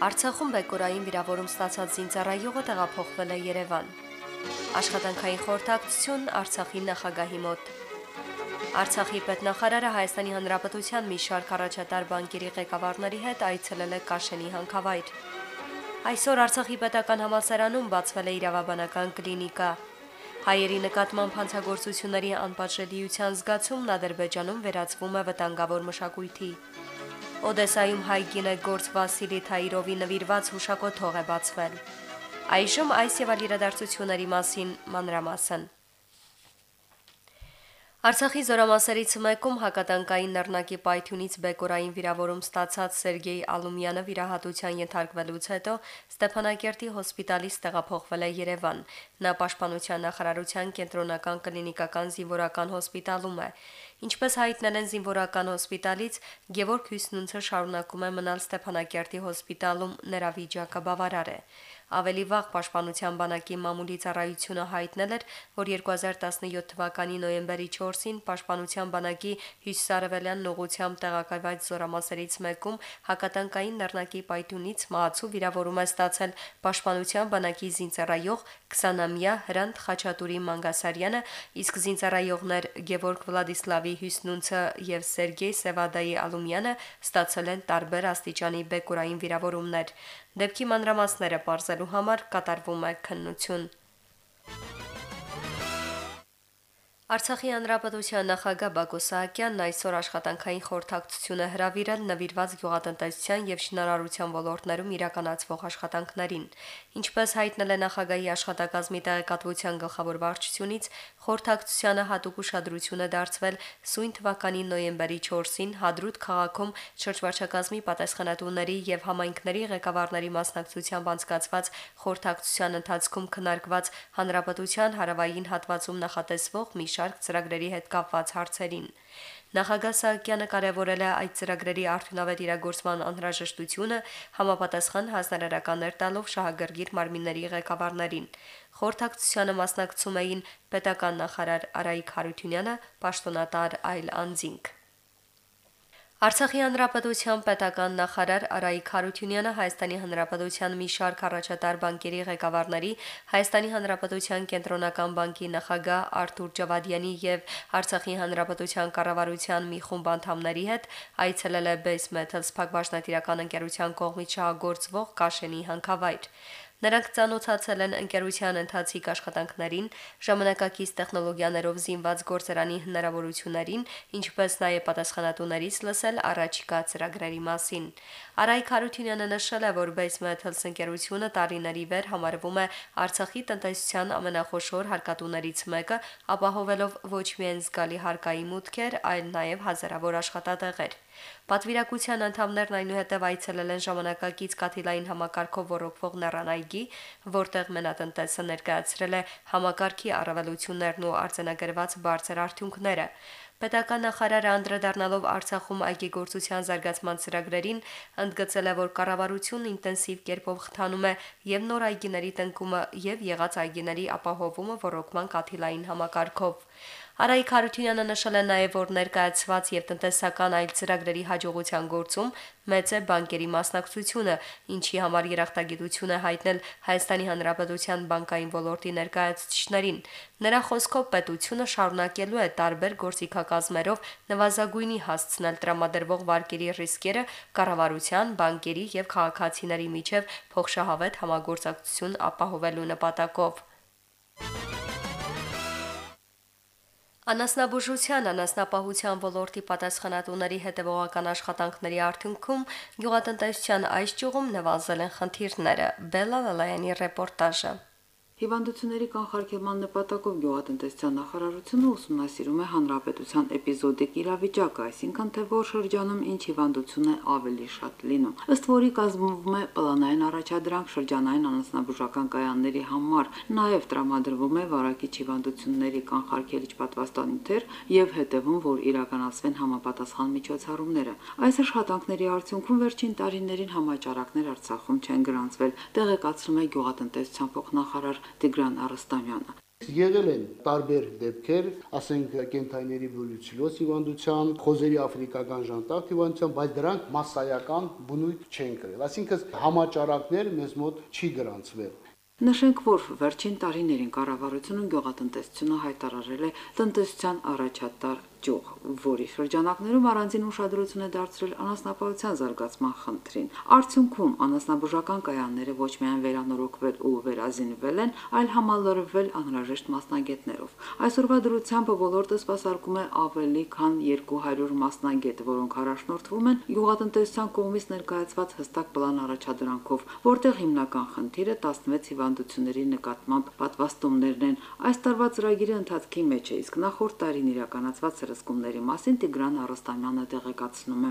Արցախում բեկորային վիրավորում ստացած զինծառայողը տեղափոխվել է Երևան։ Աշխատանքային խորհրդակցություն Արցախի նախագահի մոտ։ Արցախի պետնախարարը Հայաստանի Հանրապետության մի շարք առաջատար բանկերի ղեկավարների հետ այցելել է Կաշենի հանքավայր։ Այսօր Արցախի պետական համալսարանում բացվել է իրավաբանական կլինիկա։ Հայերի նկատմամբ հանցագործությունների անպատժելիության զգացումն Ադրբեջանում վերածվում է վտանգավոր մշակույթի։ Օդեսայում հայ գինեգործ Վասիլի Թայիրովի նվիրված հուշակոթող է բացվել։ Այժմ այս եւ այլ իրադարձությունների մասին մանրամասն։ Արցախի զորամասերից մեկում հակատանկային նռնակի պայթյունից բեկորային վիրավորում ստացած Սերգեյ Ալումյանը վիրահատության ենթարկվելուց հետո Ստեփանակերտի հոսպիտալից տեղափոխվել է Երևան։ Նա Պաշտպանության նախարարության կենտրոնական կլինիկական զինվորական հոսպիտալում է։ Ինչպես հայտնել են զինվորական հոսպիտալից, Գևորգ Հյուսնունցը շարունակում է մնալ Ստեփանակերտի հոսպիտալում, նրա վիճակը բավարար է։ Ավելի վաղ Պաշտպանության բանակի մամուլի ծառայությունը հայտնել էր, որ 2017 թվականի նոյեմբերի 4-ին Պաշտպանության բանակի Հյուսիսարևելյան ուղությամբ տեղակայված զորամասերից մեկում հակատանկային նռնակի պայթյունից մահացու վիրավորում է ստացել Պաշտպանության բանակի զինծառայող 20-ամյա Հրանտ Խաչատուրի Մանգասարյանը, իսկ զինծառայողներ Գևորգ Վլադիսլավի Հյուսնունցը եւ Սերգեյ Սևադայի Ալումյանը ստացել են տարբեր աստիճանի բեկորային վիրավորումներ։ Դեպքի մանրամասները բարձելու համար կատարվում է քննություն։ Արցախի հանրապետության նախագահ Բակո Սահակյանն այսօր աշխատանքային խորհրդակցություն է հրավիրել նվիրված գյուղատնտեսության եւ շինարարության ոլորտներում իրականացվող աշխատանքներին։ Ինչպես հայտնել է նախագահի աշխատակազմի տեղեկատվության գլխավոր վարչությունից, խորհրդակցությանը հատուկ ուշադրություն է դարձվել սույն թվականի նոյեմբերի 4-ին Հադրուտ քաղաքում շրջվարչակազմի պատասխանատուների եւ համայնքների ղեկավարների մասնակցությամբ անցկացված խորհրդակցության ընթացքում քննարկված հանրապետության հարավային հատվածում նախատեսվող մի շարք ծրագրերի հետ կապված հարցերին։ Նախագահ Սահակյանը կարևորել է այդ ծրագրերի արդյունավետ իրագործման անհրաժեշտությունը համապատասխան հանրարարականներ տալով շահագրգիռ մարմինների ղեկավարներին։ Խորհրդակցությանը մասնակցում էին պետական նախարար Արայիկ Հարությունյանը, պաշտոնատար այլ անձինք։ Արցախի հանրապետության պետական նախարար Արայիկ Խարությունյանը Հայաստանի հանրապետության մի շարք առաջատար բանկերի ղեկավարների, Հայաստանի հանրապետության կենտրոնական բանկի նախագահ Արթուր Ջավադյանի եւ Արցախի հանրապետության կառավարության մի խումբ անդամների հետ այցելել է Base Metals փակbaşնատիրական ընկերության կողմից շահագործվող Կաշենի հանքավայր։ Նրանք ցանոթացել են ընկերության ընթացիկ աշխատանքներին, ժամանակակից տեխնոլոգիաներով զինված գործարանի հնարավորություններին, ինչպես նաև պատասխանատուներից լսել առաջիկա ծրագրերի մասին։ Արայք Հարությունյանը նշել է, որ Base Metals ընկերությունը տարիների վեր համարվում է Արցախի տնտեսության ամենախոշոր հարկատուներից մեկը, ապահովելով ոչ միայն զգալի հարկայի մուտքեր, այլ նաև հազարավոր աշխատատեղեր։ Պատվիրակության անդամներն այնուհետև այցելել են ժամանակակից կաթիլային համակարգով ռոռոկվող Նեռանայգի, որտեղ մենատնտեսը ներկայացրել է համակարգի առավելություններն ու արձանագրված բարձր արդյունքները։ Պետական նախարարը անդրադառնալով Արցախում այգեգործության զարգացման ծրագրերին, ընդգծել է, որ կառավարությունն ինտենսիվ կերպով խթանում է եւ նոր այգիների տնկումը եւ եղած այգիների ապահովումը ռոռոկման կաթիլային համակարգով։ Արայիկ Հարությունյանը նշել է նաև, որ ներկայացված եւ տնտեսական այլ ծրագրերի հաջողության գործում մեծ է բանկերի մասնակցությունը, ինչի համար երախտագիտություն է հայտնել Հայաստանի Հանրապետության բանկային ոլորտի ներկայացուցիչներին։ Նրա խոսքով պետությունը շարունակելու է տարբեր գործիքակազմերով նվազագույնի հասցնել տրամադրվող վարկերի ռիսկերը կառավարության, բանկերի եւ քաղաքացիների միջև փոխշահավետ համագործակցություն ապահովելու նպատակով։ Անասնաբուժության, անասնապահության ոլորտի պատասխանատուների հետևողական աշխատանքների արդյունքում գյուղատնտեսության այս ճյուղում նվազել են խնդիրները։ Բելա Լալայանի ռեպորտաժը։ Հիվանդությունների կանխարգելման նպատակով գյուղատնտեսության նախարարությունը ուսումնասիրում է հանրապետության էպիզոդիկ իրավիճակը, այսինքն թե որ շրջանում ինչ հիվանդություն է ավելի շատ լինում։ Ըստ որի կազմվում է պլանային առաջադրանք շրջանային անասնաբուժական կայանների համար, նաև տրամադրվում է վարակիչ հիվանդությունների կանխարգելիչ պատվաստանյութեր եւ հետևում, որ իրականացվեն համապատասխան միջոցառումները։ Այս աշխատանքների արդյունքում վերջին տարիներին համաճարակներ Արցախում չեն գրանցվել, տեղեկացնում է գյուղատնտեսության փոխնախարար Տիգրան Արստամյանը։ Եղել են տարբեր դեպքեր, ասենք կենթայիների բրուցիլոզ հիվանդության, խոզերի աֆրիկական ժանտակ հիվանդության, բայց դրանք massայական բնույթ չեն կրել։ Այսինքն համաճարակներ մեզ մոտ չի գրանցվել։ Նշենք, որ վերջին տարիներին կառավարությունը գյուղատնտեսությունը հայտարարել է տնտեսության առաջատար ճյուղ, որի շրջանակներում առանձին ուշադրություն է դարձրել անասնապահության զարգացման խնդրին։ Արդյունքում անասնաբուժական կայանները ոչ միայն վերանորոգվել ու վերազինվել են, այլ համալրվել անհրաժեշտ մասնագետներով։ Այսօրվա դրությամբ ոլորտը սպասարկում է ավելի քան 200 մասնագետ, որոնք առաջնորդվում են գյուղատնտեսության կողմից ներկայացված հստակ պլան առաջադրանքով, որտեղ հիմնական խնդիրը 16 հիվանդությունների նկատմամբ պատվաստումներն են։ Այս տարվա ծրագիրը ընթացքի մեջ է, իսկ նախորդ տարին իրականացված սրսկումների մասին Տիգրան Արստամյանը տեղեկացնում է։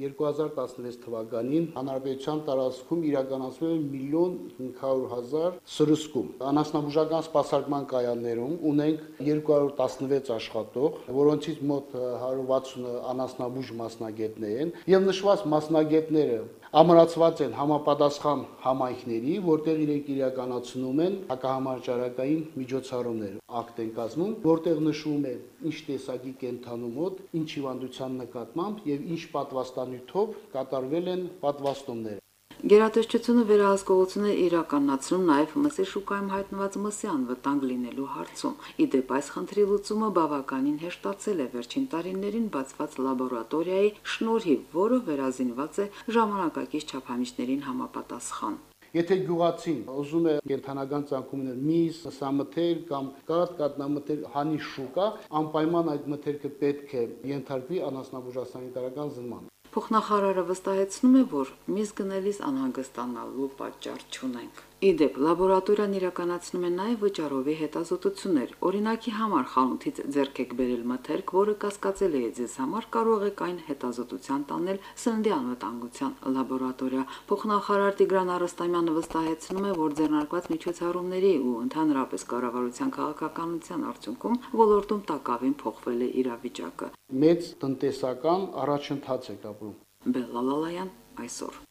2016 թվականին հանրապետության տարածքում իրականացվել է միլիոն 500 հազար սրսկում։ Անասնաբուժական սպասարկման կայաններում ունենք 216 աշխատող, որոնցից մոտ 160-ը անասնաբուժ մասնագետներ են, եւ նշված մասնագետները ամրացված են համապատասխան համայնքների, որտեղ իրենք իրականացնում են հակահամաճարակային միջոցառումներ, ակտ են կազմում, որտեղ նշվում է ինչ տեսակի կենթանու մոտ, ինչ հիվանդության նկատմամբ եւ ինչ պատվաստանյութով կատարվել են պատվաստումները։ Գերատեսչությունը վերահսկողություն է իրականացնում նաև մսի շուկայում հայտնված մսի անվտանգ լինելու հարցում։ Իդեպ այս խնդրի լուծումը բավականին հեշտացել է վերջին տարիներին բացված լաբորատորիայի շնորհիվ, որը վերազինված է ժամանակակից չափանիշներին համապատասխան։ Եթե գյուղացին ուզում է կենթանական ցանկումներ միս, սամթեր կամ կատ, կատնամթեր հանի շուկա, անպայման այդ մթերքը պետք է ենթարկվի անասնաբուժասանիտարական զննման։ Փոխնախարարը վստահեցնում է, որ միս գնելիս անհանգստանալու պատճառ չունենք։ Իդեպ լաբորատորիան իրականացնում է նաև վճարովի հետազոտություններ։ Օրինակի համար խանութից ձեռք եք բերել մթերք, որը կասկածելի է ձեզ համար, կարող եք այն հետազոտության տանել սննդի անվտանգության լաբորատորիա։ Փոխնախարար Տիգրան Արստամյանը վստահեցնում է, որ ձեռնարկված միջոցառումների ու ընդհանրապես կառավարության քաղաքականության արդյունքում ոլորտում տակավին փոխվել է իրավիճակը։ Մեծ տնտեսական առաջընթաց է կապրում։ Բելլալալայան այսօր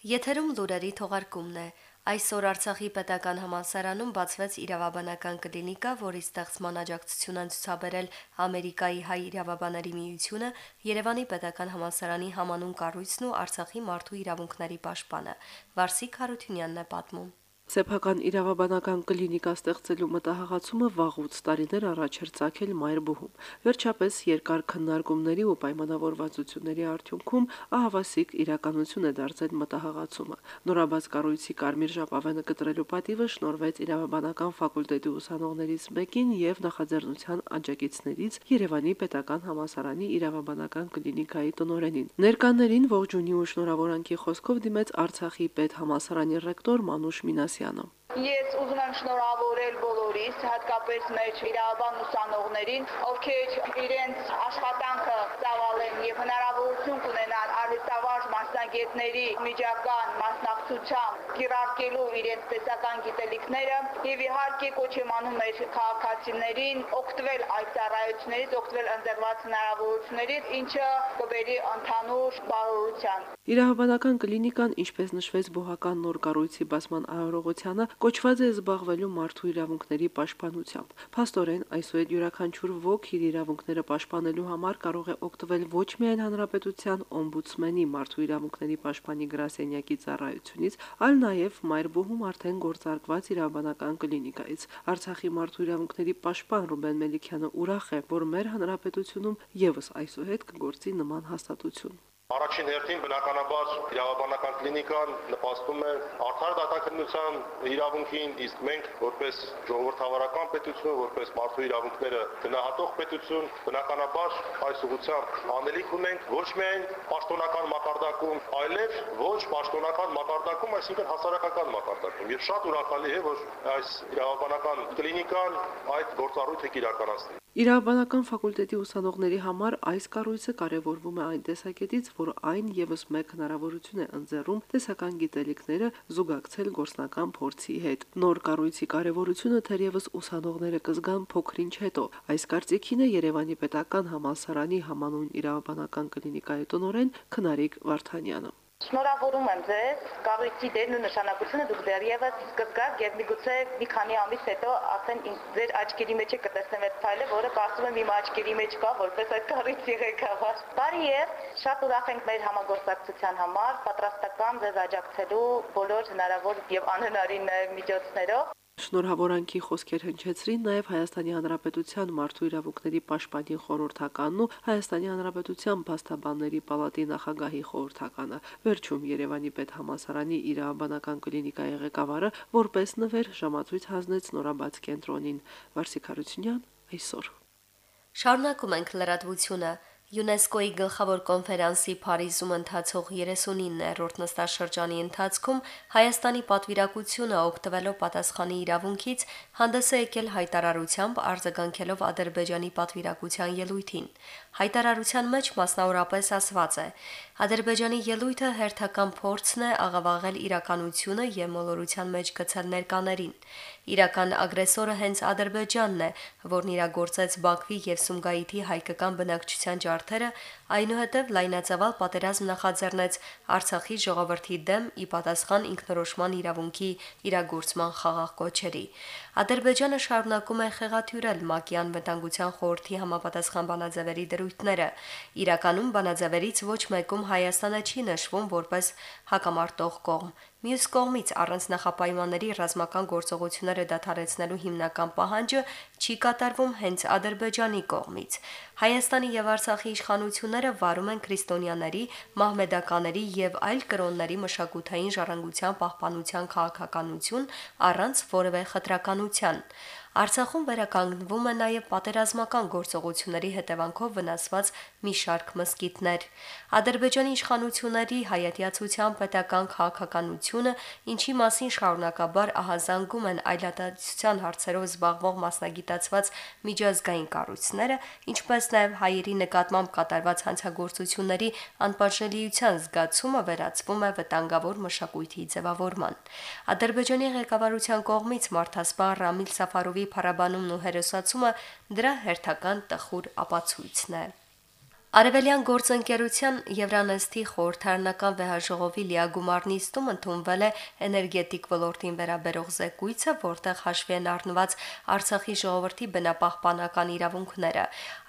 Եթերում լուրերի թողարկումն է։ Այսօր Արցախի պետական համալսարանում բացվեց իրավաբանական կլինիկա, որի ստեղծման աջակցություն են ցուցաբերել Ամերիկայի հայ իրավաբանների միությունը, Երևանի պետական համալսարանի համանուն կառույցն ու Արցախի մարդու իրավունքների պաշտպանը։ Վարսիկ Հարությունյանն է պատմում։ Սեփական իրավաբանական կլինիկա ստեղծելու մտահղացումը վաղուց տարիներ առաջ էր ցակել Մայրբուհում։ Վերջապես երկար քննարկումների ու պայմանավորվածությունների արդյունքում ահավասիկ իրականություն է դարձել մտահղացումը։ Նորաբաց կառույցի Կարմիր ժապավենը կտրելու պատիվը շնորվեց իրավաբանական ֆակուլտետի ուսանողներից մեկին եւ նախաձեռնության աջակիցներից Երևանի պետական համալսարանի իրավաբանական կլինիկայի տնօրենին։ Ներկաներին ողջունի ու շնորհավորանքի խոսքով դիմեց Արցախի պետ համալսարանի ռեկտոր Մանուշ Մինաս Սարգսյանը։ Ես ուզում եմ շնորհավորել բոլորիս, հատկապես մեր իրավաբան ուսանողներին, ովքեր իրենց աշխատանքը ծավալեն եւ հնարավորություն կունենան արհեստավարժ մասնագետների միջական մասնակցությամբ կիրարկելու իրենց տեսական գիտելիքները եւ իհարկե կոչ եմ անում մեր քաղաքացիներին օգտվել այդ ծառայություններից, օգտվել ընձեռված հնարավորություններից, ինչը կբերի ընդհանուր բարօրության։ Իրավաբանական կլինիկան, ինչպես նշվեց բուհական նոր կառույցի բացման արարողությանը, կոչված է զբաղվելու մարդու իրավունքների պաշտպանությամբ։ Փաստորեն, այսուհետ յուրաքանչյուր ոք իր իրավունքները պաշտպանելու համար կարող է օգտվել ոչ միայն հանրապետության օմբուդսմենի մարդու իրավունքների պաշտպանի գրասենյակի ծառայությունից, այլ նաև Մայրբուհում արդեն գործարկված իրավաբանական կլինիկայից։ Արցախի մարդու իրավունքների պաշտպան Ռուբեն Մելիքյանը ուրախ է, որ մեր հանրապետությունում եւս այսուհետ կգործի նման հաստատություն։ Առաջին հերթին բնականաբար իրավաբանական կլինիկան նպաստում է արդար դատաքննության իրավունքին, իսկ մենք որպես ժողովրդավարական պետություն, որպես մարդու իրավունքները գնահատող պետություն, բնականաբար այս ուղղությամբ անելիք ունենք ոչ միայն պաշտոնական մակարդակում, այլև ոչ պաշտոնական մակարդակում, այսինքն հասարակական մակարդակում։ Եվ շատ ուրախալի է, որ այս իրավաբանական կլինիկան այդ գործառույթը կիրականացնի։ Իրավաբանական ֆակուլտետի ուսանողների համար այս կառույցը կարևորվում է այն տեսակետից, որ այն եւս մեկ հնարավորություն է ընձեռում տեսական գիտելիքները զուգակցել գործնական փորձի հետ։ Նոր կառույցի կարևորությունը թերևս ուսանողները կզգան փոքրինչ հետո։ Այս կարծիքին է Երևանի պետական համալսարանի համանուն իրավաբանական կլինիկայի տնօրեն Քնարիկ Վարդանյանը։ Շնորհավորում եմ ձեզ, կառույցի դերն ու նշանակությունը դուք դեռևս կզգաք եւ միգուցե մի քանի ամիս հետո արդեն ձեր աչքերի մեջ է կտեսնեմ այդ ֆայլը, որը կարծում եմ իմ աչքերի մեջ կա, որպես այդ կառույցի ղեկավար։ Բարի եւ շատ ուրախ ենք մեր համագործակցության համար, պատրաստական ձեզ աջակցելու բոլոր հնարավոր եւ անհնարին միջոցներով։ Շնորհավորանքի խոսքեր հնչեցրին նաև Հայաստանի Հանրապետության մարդու իրավունքների պաշտպանի խորհրդականն ու Հայաստանի Հանրապետության փաստաբանների պալատի նախագահի խորհրդականը։ Վերջում Երևանի պետ համասարանի իրավաբանական կլինիկայի ղեկավարը որպես նվեր ժամացույց հանձնեց նորաբաց կենտրոնին։ Վարսիկ Հարությունյան այսօր Շարունակում ենք լրատվությունը։ ՅՈՒՆԵՍԿՕ-ի գլխավոր կոնֆերանսի Փարիզում ընթացող 39-րդ նստաշրջանի ընթացքում Հայաստանի պատվիրակությունը օգտվելով պատասխանի իրավունքից հանդես է եկել հայտարարությամբ արձագանքելով Ադրբեջանի պատվիրակության ելույթին։ Հայտարարության մեջ մասնավորապես ասված է. Ադրբեջանի ելույթը հերթական փորձն է աղավաղել իրականությունը եւ մոլորության մեջ գցել ներկաներին։ Իրական ագրեսորը հենց Ադրբեջանն է, որն իրագործեց Բաքվի եւ Սումգայիթի հայկական բնակչության ջարդերը, այնուհետև լայնածավալ պատերազմ նախաձեռնեց Արցախի ժողովրդի դեմ ի պատասխան ինքնորոշման իրավունքի իրագործման խաղաղ կոչերի։ Ադրբեջանը շարունակում է խեղաթյուրել ՄԱԿ-ի անվտանգության խորհրդի համապատասխան բանաձևերի դրույթները։ Իրականում բանաձևերից ոչ մեկում Հայաստանը չի նշվում որպես հակամարտող կողմ։ Մյուս կողմից առանց նախապայմանների ռազմական գործողությունները դադարեցնելու հիմնական պահանջը չի կատարվում հենց Ադրբեջանի կողմից։ Հայաստանի եւ Արցախի իշխանությունները վարում են քրիստոնյաների, մահմեդականների եւ այլ կրոնների մշակութային ժառանգության պահպանության քաղաքականություն առանց որևէ խտրականության։ Արցախում վերականգնվում է նաև պատերազմական գործողությունների հետևանքով վնասված մի շարք մսկիթներ։ Ադրբեջանի իշխանությունների հայատյացության պետական քաղաքականությունը, ինչի մասին շարունակաբար ահազանգում են այլատացության հարցերով զբաղվող մասնագիտացված միջազգային կառույցները, ինչպես նաև հայերի նկատմամբ կատարված հանցագործությունների անպաշելիության զգացումը վերածվում է վտանգավոր մշակույթի ձևավորման։ Ադրբեջանի ղեկավարության կողմից մարդասպան Ռամիլ Սաֆարովի փառաբանումն ու հերոսացումը դրա հերթական տխուր ապացույցն է։ Արևելյան գործընկերության Եվրանեստի խորհրդարանական վեհաժողովի լիագումար նիստում ընդունվել է էներգետիկ ոլորտին վերաբերող զեկույցը, որտեղ հաշվի են առնված Արցախի ժողովրդի բնապահպանական իրավունքները։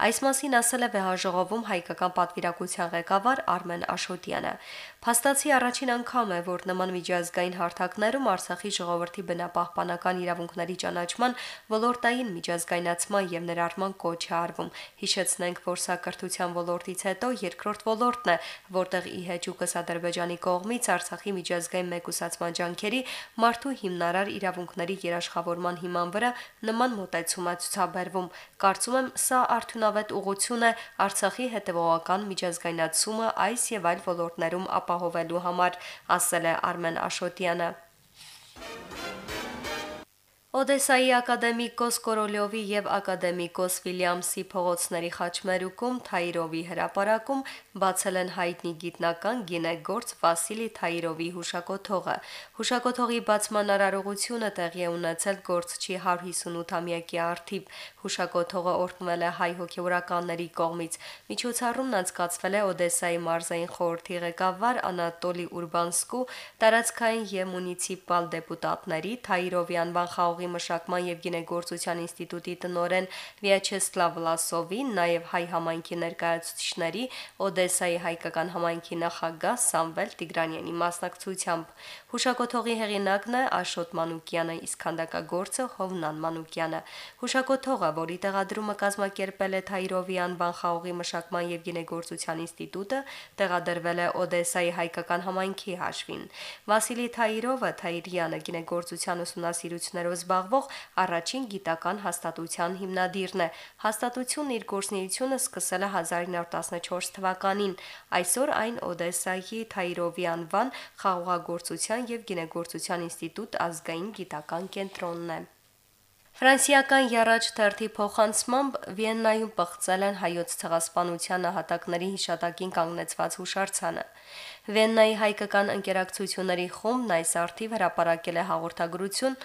Այս մասին ասել է վեհաժողովում հայկական պատվիրակության ղեկավար Արմեն Աշոտյանը։ Փաստացի առաջին անգամ է, որ նման միջազգային հարթակներում Արցախի ժողովրդի բնապահպանական իրավունքների ճանաչման ոլորտային միջազգայնացման եւ ներառման կոչ է արվում։ Հիշեցնենք, որ սա կրթության ոլորտ ոլորտից հետո երկրորդ ոլորտն է, որտեղ ի հեճուկս Ադրբեջանի կողմից Արցախի միջազգային մեկուսացման ջանքերի մարդու հիմնարար իրավունքների երաշխավորման հիման վրա նման մոտեցում է ցուցաբերվում։ Կարծում եմ, սա արդյունավետ ուղղություն է Արցախի հետևողական միջազգայնացումը այս եւ այլ ոլորտներում ապահովելու համար, ասել է Արմեն Աշոտյանը։ Օդեսայի ակադեմիկոս Կորոլյովի եւ ակադեմիկոս Վիլյամսի փողոցների խաչմերուկում Թայրովի հրապարակում բացել են հայտնի գիտնական գինեգործ Վասիլի Թայրովի հուշակոթողը։ Հուշակոթողի բացման արարողությունը տեղի է ունեցել գործչի 158-ամյակի արդիվ։ Հուշակոթողը օրտնվել է հայ հոգեվորականների կողմից։ Միջոցառումն անցկացվել է Օդեսայի մարզային խորհրդի ղեկավար Անատոլի Ուրբանսկու, տարածքային եւ մունիցիպալ դեպուտատների Թայրովի անվան խաղ խաղողի մշակման եւ գինեգործության ինստիտուտի տնօրեն Վիաչեսլավ Վլասովին, նաեւ հայ համայնքի ներկայացուցիչների Օդեսայի հայկական համայնքի նախագահ Սամվել Տիգրանյանի մասնակցությամբ։ Հուշակոթողի հեղինակն է Աշոտ Մանուկյանը, իսկ քանդակագործը Հովնան Մանուկյանը։ Հուշակոթողը, որի տեղադրումը կազմակերպել է Թայրովի անվան խաղողի մշակման եւ գինեգործության ինստիտուտը, տեղադրվել է Օդեսայի հայկական համայնքի հաշվին։ Վասիլի Թայրովը Թայրյանը գինեգործության ուսումնասիրություններով զբաղվող առաջին գիտական հաստատության հիմնադիրն է։ Հաստատությունն իր գործունեությունը սկսել է 1914 թվականին։ Այսօր այն Օդեսայի Թայրովի անվան խաղողագործության եւ գինեգործության ինստիտուտ ազգային գիտական կենտրոնն է։ Ֆրանսիական Յարաճ թերթի փոխանցմամբ Վիեննայում պղծել են հայոց ցեղասպանության նահատակների հիշատակին կանգնեցված հուշարձանը։ Վիեննայի հայկական ընկերակցությունների խումբն այս արդիվ հրապարակել է հաղորդագրություն,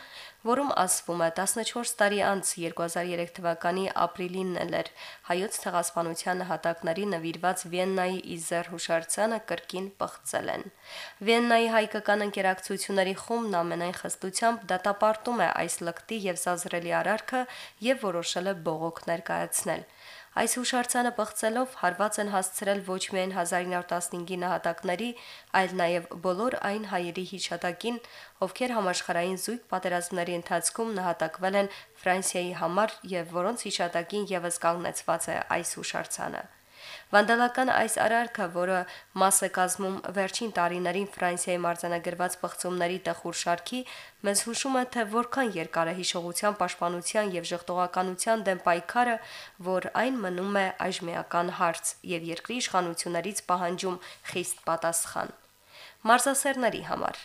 որում ասվում է 14 տարի անց 2003 թվականի ապրիլին էր հայոց ցեղասպանության նահատակների նվիրված Վիեննայի Իզեր հուշարձանը կրկին պղծել են։ Վիեննայի հայկական ընկերակցությունների խումբն ամենայն խստությամբ դատապարտում է այս լկտի եւ զազրելի արարքը եւ որոշել է բողոք ներկայացնել։ Այս հուշարձանը բացելով հարված են հասցրել ոչ միայն 1915-ի նահատակների, այլ նաև բոլոր այն հայերի հիշատակին, ովքեր համաշխարհային զույգ պատերազմների ընթացքում նահատակվել են Ֆրանսիայի համար եւ որոնց հիշատակին եւս կանգնեցված է այս հուշարձանը։ Վանդալական այս արարքը, որը մաս է կազմում վերջին տարիներին Ֆրանսիայի մարտանագրված պղծումների տխուր շարքի, մեզ հուշում է, թե որքան երկար է հիշողության պաշտպանության եւ ժողտողականության դեմ պայքարը, որ այն մնում է այժմեական հարց եւ երկրի իշխանություններից պահանջում խիստ պատասխան։ Մարզասերների համար.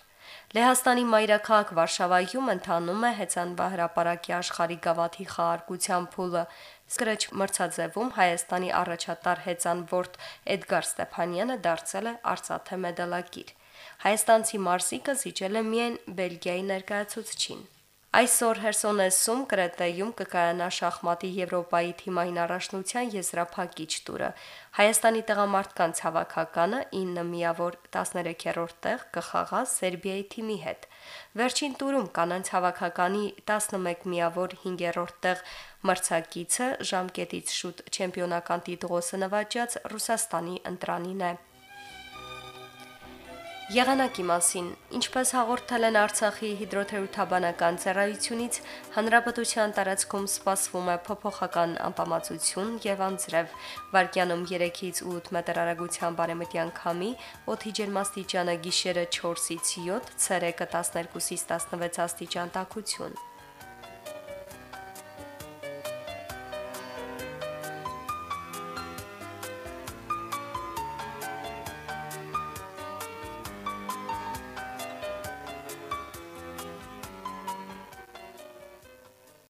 Լեհաստանի մայրաքաղաք Վարշավայում ընթանում է հեծանվա հրապարակի աշխարհի գավաթի խաղարկության փուլը, Սկրեչ մրցաձևում Հայաստանի առաջատար հեծանվորդ Էդգար Ստեփանյանը դարձել է արծաթե մեդալակիր։ Հայաստանցի մարզիկը զիջել է միայն Բելգիայի ներկայացուցչին։ Այսօր Հերսոնեսում Կրետեյում կկայանա շախմատի Եվրոպայի թիմային առաջնության եզրափակիչ տուրը։ Հայաստանի տղամարդկանց հավաքականը 9 միավոր 13-րդ տեղ կխաղա Սերբիայի թիմի հետ։ Վերջին տուրում կանանց հավաքականի 11 միավոր 5-րդ տեղ մրցակիցը ժամկետից շուտ չեմպիոնական տիտղոսը նվաճած Ռուսաստանի ընտրանին է։ Եղանակի մասին, ինչպես հաղորդել են Արցախի հիդրոթերապևտաբանական ծառայությունից, հանրապետության տարածքում սպասվում է փոփոխական անբավարարություն եւ անձրև։ Վարկյանում 3-ից 8 մետր արագության բարեմտյան քամի, օդի ջերմաստիճանը գիշերը 4-ից 7, ցերեկը 12-ից 16 աստիճան տաքություն։